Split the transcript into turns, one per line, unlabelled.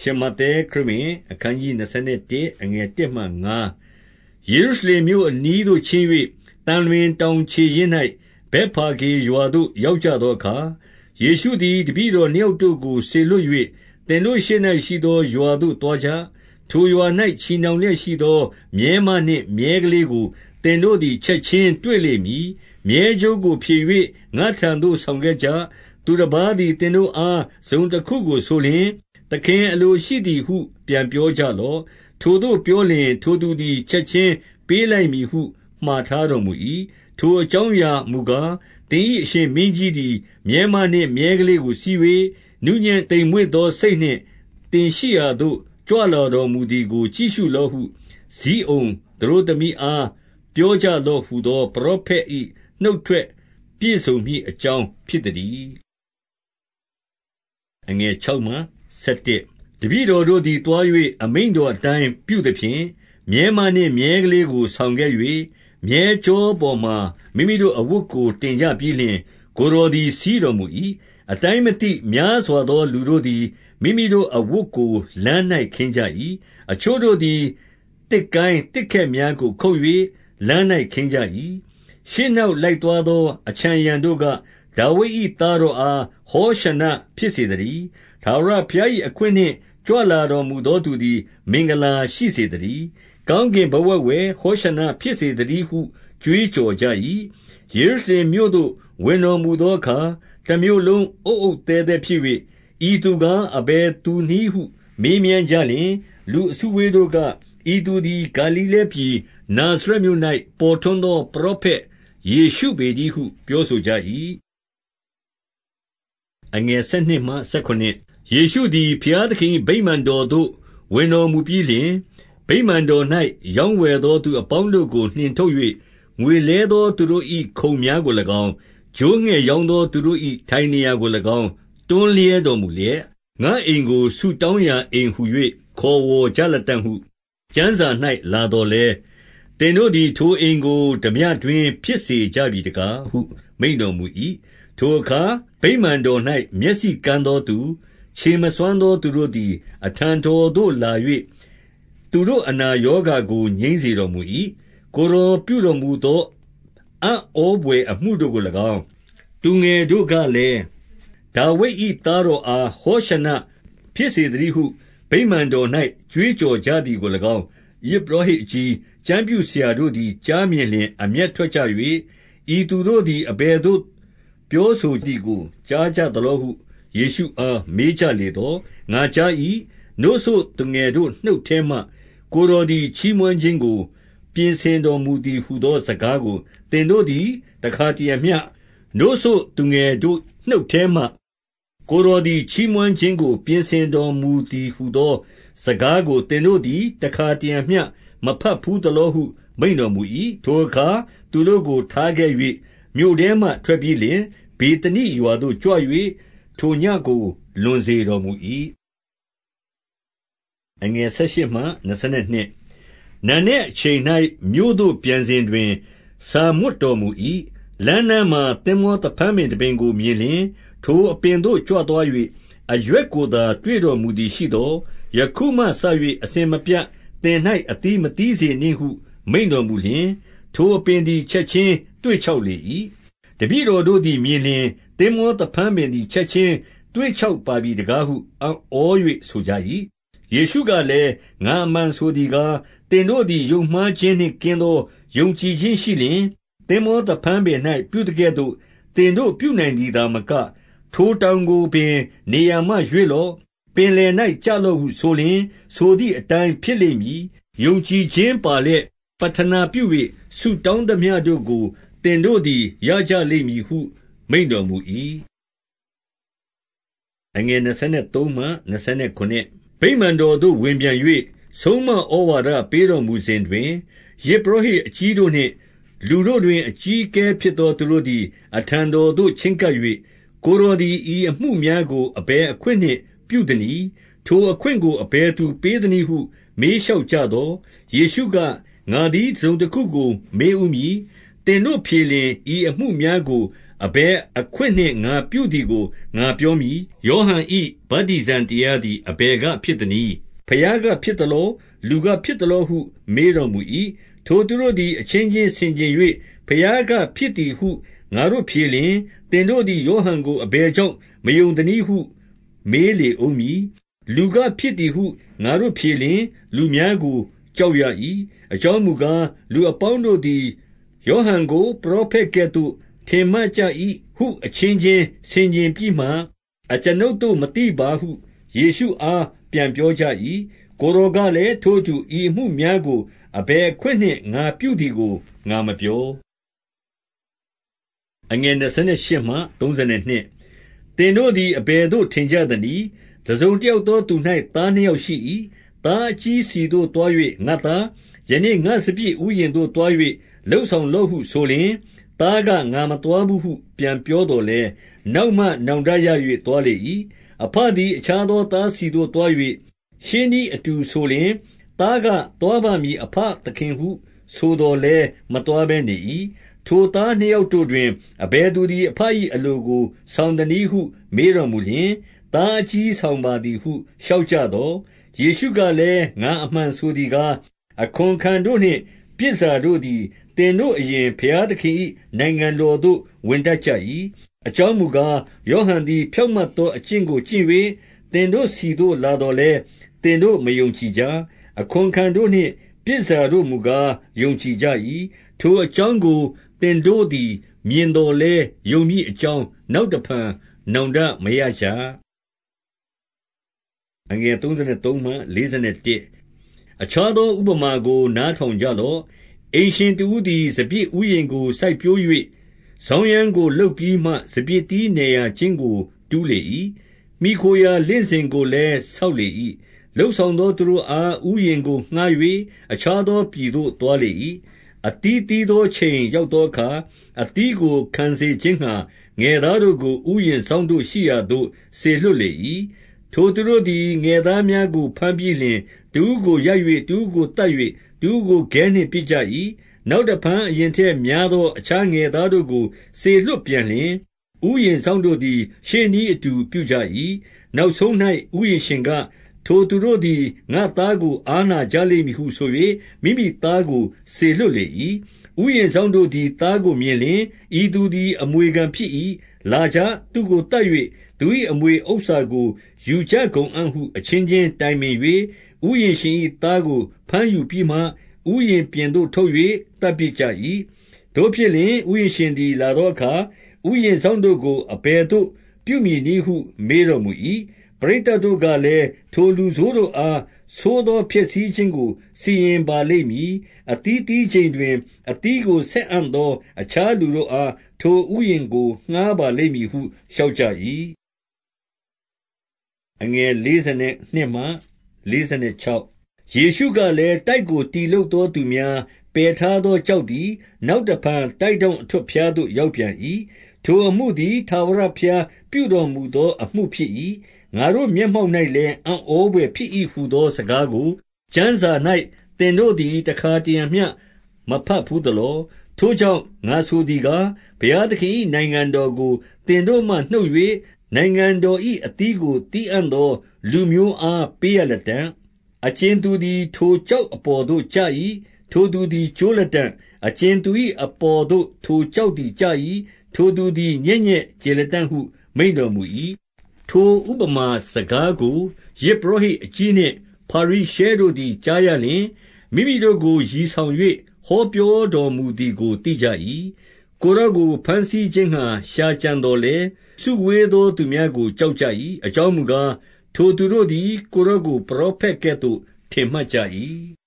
ရှမဿဲခရစ်ဝင်အခန်းကြီး21အငယ်1မှ5ယေရုရှလင်မြို့အနီးသို့ချင်း၍တန်လွင်တောင်ခြေရင်း၌ဘက်ဖာဂေရွာသို့ရောက်ကြသောအခါယေရှုသည်တပည့်တော်နှစ်ယောက်တို့ကိုဆေလွတ်၍သင်တို့ရှေ့၌ရှိသောရွာသို့သွားကြထိုရွာ၌ချီနှောင်လျက်ရှိသော မြဲမနှင့်မြဲကလေးကိုသင်တို့သည်ချက်ချင်းတွေ့လိမ့်မည်မြဲကြိုးကိုဖြေ၍ငါထံသို့ဆောင်ခဲ့ကြသူတစ်ပါးသည်သင်တို့အားဇုံတစ်ခုကိုဆိုလျင် သခင်အလိုရှိသည်ဟု ပြန်ပြောကြလော့။ထိုသို့ပြောလျှင် ထိုသူသည် ချက်ခြင်းပေးလိုက်မည်ဟု မှာထားတော်မူ၏။ထိုအကြောင်းအရာမူကား၊သင်၏အရှင်မင်းကြီးသည် မြည်းမနှင့် မြည်းကလေးကို စီး၍နူးညံ့သိမ်မွေ့သော စိတ်နှင့် သင်ရှိရာသို့ ကြွလာတော်မူသည်ကို ကြည့်ရှုလော့ဟု ဇိအုန်သတို့သမီးအား ပြောကြလော့ဟူသော ပရောဖက်၏နှုတ်ထွက်ပြည့်စုံမည်အကြောင်း ဖြစ်သတည်း။ 17တပည့်တော်တို့သည် သွား၍အမိန့်တော်အတိုင်း ပြုသဖြင့် မြည်းမနှင့် မြည်းကလေးကို ဆောင်ခဲ့၍မြည်းကျောပေါ်မှာ မိမိတို့အဝတ်ကို တင်ကြပြီးလျှင် ကိုယ်တော်သည် စီးတော်မူ၏။အတိုင်းမသိ များစွာသော လူတို့သည် မိမိတို့အဝတ်ကို လမ်း၌ခင်းကြ၏။အချို့တို့သည် သစ်ကိုင်းသစ်ခက်များကို ခုတ်၍လမ်း၌ခင်းကြ၏။ရှေ့နောက်လိုက်သွားသော အခြံအရံတို့က၊ ဒါဝိဒ်၏သားတော်အား ဟောရှနဖြစ်စေသတည်း ထာဝရဘုရား၏အခွင့်နှင့် ကြွလာတော်မူသောသူသည် မင်္ဂလာရှိစေသတည်း။ကောင်းကင်ဘဝဂ်ဝယ် ဟောရှနဖြစ်စေသတည်းဟု ကြွေးကြော်ကြ၏။ယေရုရှလင်မြို့သို့ ဝင်တော်မူသောအခါ တမြို့လုံး အုတ်အုတ်သဲသဲဖြစ်၍၊ဤသူကား အဘယ်သူနည်းဟု မေးမြန်းကြလျှင်၊လူအစုအဝေးတို့က၊ဤသူသည် ဂါလိလဲပြည် နာဇရက်မြို့၌ပေါ်ထွန်းသော ပရောဖက်ယေရှုပေတည်းဟု ပြောဆိုကြ၏။ ယေရှုသည် ဘုရားသခင်၏ဗိမာန်တော်သို့ ဝင်တော်မူပြီးလျှင်၊ဗိမာန်တော်၌ရောင်းဝယ်သော သူအပေါင်းတို့ကို နှင်ထုတ်၍ငွေလဲသောသူတို့၏ခုံများကို၎င်း၊ချိုးငှက်ရောင်းသောသူတို့၏ထိုင်နေရာကို၎င်း တွန်းလှဲတော်မူလျက်၊ငါ့အိမ်ကို ဆုတောင်းရာအိမ်ဟူ၍ခေါ်ဝေါ်ကြလတံ့ဟု ကျမ်းစာ၌လာသော်လည်း၊သင်တို့သည် ထိုအိမ်ကို ထားပြတွင်း ဖြစ်စေကြပြီတကားဟု မိန့်တော်မူ၏။ ထိုအခါ ဗိမာန်တော်၌မျက်စိကန်းသောသူ ခြေမစွမ်းသောသူတို့သည် အထံတော်သို့လာ၍သူတို့အနာရောဂါကို ငြိမ်းစေတော်မူ၏။ကိုယ်တော်ပြုတော်မူသော အံ့ဩဘွယ်အမှုတို့ကို၎င်း၊သူငယ်တို့ကလည်း၊ဒါဝိဒ်၏သားတော်အား ဟောရှနဖြစ်စေသတည်းဟု ဗိမာန်တော်၌ကြွေးကြော်ကြသည်ကို၎င်း၊ယဇ်ပုရောဟိတ်အကြီး၊ကျမ်းပြုဆရာတို့သည် ကြားမြင်လျှင် အမျက်ထွက်ကြ၍၊ဤသူတို့သည် အဘယ်သို့ ပြောဆိုသည်ကို ကြားကြသလောဟု ယေရှုအား မေးကြလေသော်၊ငါကြား၏။နို့စို့သူငယ်တို့နှုတ်ထဲမှ ကိုယ်တော်သည် ချီးမွမ်းခြင်းကို ပြင်ဆင်တော်မူသည်ဟူသော စကားကို သင်တို့သည် တခါတရံမျှ နို့စို့သူငယ်တို့နှုတ်ထဲမှ ကိုယ်တော်သည် ချီးမွမ်းခြင်းကို ပြင်ဆင်တော်မူသည်ဟူသော စကားကို သင်တို့သည် တခါတရံမျှ မဘတ်ဘူးသလောဟု မိန့်တော်မူ၏။ထိုအခါ သူတို့ကို ထားခဲ့၍မြို့ထဲမှထွက်ပြီးလျှင် ဗေသနိရွာသို့ကြွ၍ထိုညဉ့်ကို လွန်စေတော်မူ၏။နံနက်အချိန်၌မြို့သို့ပြန်စဉ်တွင် ဆာမွတ်တော်မူ၏။လမ်းနားမှာ သင်္ဘောသဖန်းပင်တပင်ကို မြင်လျှင်၊ထိုအပင်သို့ ကြွသွား၍အရွက်ကိုသာ တွေ့တော်မူသည်ရှိသော်၊ယခုမှစ၍အစဉ်မပြတ် သင်၌အသီးမသီးစေနှင့်ဟု မိန့်တော်မူလျှင်၊ထိုအပင်သည် ချက်ခြင်းသွေ့ခြောက်လေ၏။ တပည့်တော်တို့သည်မြင်လျှင်၊သင်္ဘောသဖန်းပင်သည် ချက်ခြင်းသွေ့ခြောက်ပါပြီတကားဟု အံ့ဩ၍ဆိုကြ၏။ယေရှုကလည်း၊ငါအမှန်ဆိုသည်ကား၊သင်တို့သည် ယုံမှားခြင်းနှင့်ကင်းသော ယုံကြည်ခြင်းရှိလျှင်၊သင်္ဘောသဖန်းပင်၌ပြုသကဲ့သို့ သင်တို့ပြုနိုင်သည်သာမက၊ထိုတောင်ကိုပင် နေရာမှရွေ့လော့။ပင်လယ်၌ကျလော့ဟုဆိုလျှင် ဆိုသည်အတိုင်းဖြစ်လိမ့်မည်။ယုံကြည်ခြင်းပါလျက် ပဌနာပြု၍ဆုတောင်းသမျှတို့ကို သင်တို့သည် ရကြလိမ့်မည်ဟု မိန့်တော်မူ၏ဗိမာန်တော်သို့ ဝင်ပြန်၍ဆုံးမဩဝါဒပေးတော်မူစဉ်တွင်၊ယဇ်ပုရောဟိတ်အကြီးတို့နှင့် လူတို့တွင် အကြီးအကဲဖြစ်သော သူတို့သည် အထံတော်သို့ ချဉ်းကပ်၍၊ကိုယ်တော်သည် ဤအမှုများကို အဘယ်အခွင့်နှင့် ပြုသနည်း။ထိုအခွင့်ကို အဘယ်သူပေးသနည်းဟု မေးလျှောက်ကြသော်၊ယေရှုက၊ငါသည် တစုံတခုကို မေးဦးမည်။ သင်တို့ဖြေလျှင် ဤအမှုများကို အဘယ်အခွင့်နှင့် ငါပြုသည်ကို ငါပြောမည်။ယောဟန်၏ဗတ္တိဇံတရားသည် အဘယ်ကဖြစ်သနည်း။ဘုရားကဖြစ်သလော။လူကဖြစ်သလောဟု မေးတော်မူ၏။ထိုသူတို့သည် အချင်းချင်းဆင်ခြင်၍၊ဘုရားကဖြစ်သည်ဟု ငါတို့ဖြေလျှင်၊သင်တို့သည် ယောဟန်ကို အဘယ်ကြောင့် မယုံသနည်းဟု မေးလေဦးမည်။လူကဖြစ်သည်ဟု ငါတို့ဖြေလျှင်၊လူများကို ကြောက်ရ၏။အကြောင်းမူကား၊လူအပေါင်းတို့သည် ယောဟန်ကို ပရောဖက်ကဲ့သို့ ထင်မှတ်ကြ၏ဟုအချင်းချင်းဆင်ခြင်ပြီးမှ၊အကျွန်ုပ်တို့ မသိပါဟု ယေရှုအား ပြန်ပြောကြ၏။ကိုယ်တော်ကလည်း၊ထိုအတူ ဤအမှုများကို အဘယ်အခွင့်နှင့် ငါပြုသည်ကို ငါမပြော။သင်တို့သည် အဘယ်သို့ ထင်ကြသနည်း။တစုံတယောက်သောသူ၌သားနှစ်ယောက်ရှိ၏။သားအကြီးဆီသို့သွား၍၊ငါ့သား၊ယနေ့ ငါ့စပျစ်ဥယျာဉ်သို့သွား၍ လုပ်ဆောင်လော့ဟုဆိုလျှင်၊သားက ငါမသွားဘူးဟု ပြန်ပြောသော်လည်း၊နောက်မှနောင်တရ၍သွားလေ၏။အဘသည် အခြားသောသားဆီသို့သွား၍၊ရှေးနည်းအတူဆိုလျှင်၊သားက သွားပါမည်အဘသခင်ဟု ဆိုသော်လည်း မသွားဘဲနေ၏။ထိုသားနှစ်ယောက်တို့တွင် အဘယ်သူသည် အဘ၏အလိုကို ဆောင်သနည်းဟု မေးတော်မူလျှင်၊သားအကြီးဆောင်ပါသည်ဟု လျှောက်ကြသော်၊ယေရှုကလည်း၊ငါအမှန်ဆိုသည်ကား၊အခွန်ခံတို့နှင့် ပြည်တန်ဆာတို့သည် သင်တို့အရင် ဘုရားသခင်၏နိုင်ငံတော်သို့ ဝင်တတ်ကြ၏။အကြောင်းမူကား၊ယောဟန်သည် ဖြောင့်မတ်သော အကျင့်ကို ကျင့်၍သင်တို့ဆီသို့ လာသော်လည်း သင်တို့ မယုံကြည်ကြ။အခွန်ခံတို့နှင့် ပြည်တန်ဆာတို့မူကား ယုံကြည်ကြ၏။ထိုအကြောင်းကို သင်တို့သည် မြင်သော်လည်း ယုံမည်အကြောင်း နောက်တဖန် နောင်တမရကြ။အခြားသော ဥပမာကို နားထောင်ကြလော့။ အိမ်ရှင်တဦးသည် စပျစ်ဥယျာဉ်ကို စိုက်ပျိုး၍စောင်းရန်းကို လုပ်ပြီးမှ စပျစ်သီးနယ်ရာကျင်းကို တူးလေ၏။မှီခိုရာလင့်စင်ကိုလည်း ဆောက်လေ၏။လုပ်ဆောင်သော သူတို့အား ဥယျာဉ်ကို ငှါး၍အခြားသောပြည်သို့ သွားလေ၏။အသီးသီးသောအချိန် ရောက်သောအခါ၊အသီးကို ခံစေခြင်းငှါ ငယ်သားတို့ကို ဥယျာဉ်စောင့်တို့ရှိရာသို့ စေလွှတ်လေ၏။ထိုသူတို့သည် ငယ်သားများကို ဘမ်းပြီးလျှင် တဦးကိုရိုက်၍တဦးကိုသတ်၍ တဦးကိုခဲနှင့်ပစ်ကြ၏။နောက်တဖန် အရင်ထက်များသော အခြားငယ်သားတို့ကို စေလွှတ်ပြန်လျှင်၊ဥယျာဉ်စောင့်တို့သည် ရှေ့နည်းအတူပြုကြ၏။နောက်ဆုံး၌ဥယျာဉ်ရှင်က၊ထိုသူတို့သည် ငါ့သားကို အားနာကြလိမ့်မည်ဟုဆို၍မိမိသားကို စေလွှတ်လေ၏။ဥယျာဉ်စောင့်တို့သည် သားကိုမြင်လျှင်၊ဤသူသည် အမွေခံဖြစ်၏။လာကြ။သူ့ကိုသတ်၍သူ၏အမွေဥစ္စာကို ယူကြကုန်အံ့ဟု အချင်းချင်းတိုင်ပင်၍၊ ဥယျာဉ်ရှင်၏သားကို ဘမ်းယူပြီးမှ ဥယျာဉ်ပြင်သို့ ထုတ်၍သတ်ပစ်ကြ၏။သို့ဖြစ်လျှင် ဥယျာဉ်ရှင်သည် လာသောအခါ၊ဥယျာဉ်စောင့်တို့ကို အဘယ်သို့ပြုမည်နည်းဟု မေးတော်မူ၏။ပရိသတ်တို့ကလည်း၊ထိုလူဆိုးတို့အား ဆိုးသော ဖျက်ဆီးခြင်းကို စီရင်ပါလိမ့်မည်။အသီးသီးအချိန်တွင် အသီးကို ဆက်အံ့သော အခြားလူတို့အား ထိုဥယျာဉ်ကို ငှါးပါလိမ့်မည်ဟု လျှောက် ကြ၏။ယေရှုကလည်း၊တိုက်ကိုတည်လုပ်သောသူများ ပယ်ထားသောကျောက်သည် နောက်တဖန် တိုက်ထောင့်အထွဋ်ဖျားသို့ ရောက်ပြန်၏။ထိုအမှုသည် ထာဝရဘုရားပြုတော်မူသော အမှုဖြစ်၏။ငါတို့မျက်မှောက်၌လည်း အံ့ဩဘွယ်ဖြစ်၏ဟူသော စကားကို ကျမ်းစာ၌သင်တို့သည် တခါတရံမျှ မဘတ်ဘူးသလော။ထိုကြောင့် ငါဆိုသည်ကား၊ဘုရားသခင်၏နိုင်ငံတော်ကို သင်တို့မှနှုတ်၍နိုင်ငံတော်၏အသီးကို သီးအံ့သော လူမျိုးအားပေးရလတံ့။အကြင်သူသည် ထိုကျောက်အပေါ်သို့ကျ၏။ထိုသူသည် ကျိုးလတံ့။အကြင်သူ၏အပေါ်သို့ ထိုကျောက်သည်ကျ၏။ထိုသူသည် ညက်ညက်ကျေလတံ့ဟု မိန့်တော်မူ၏။ထိုဥပမာစကားကို ယဇ်ပုရောဟိတ်အကြီးနှင့် ဖာရိရှဲတို့သည် ကြားရလျှင်၊မိမိတို့ကို ရည်ဆောင်၍ဟောပြောတော်မူသည်ကို သိကြ၏။ကိုယ်တော်ကို ဘမ်းဆီးခြင်းငှါ ရှာကြံသော်လည်း၊စုဝေးသောသူများကို ကြောက်ကြ၏။အကြောင်းမူကား၊ ထိုသူတို့သည် ကိုယ်တော်ကို ပရောဖက်ကဲ့သို့ ထင်မှတ်ကြ၏။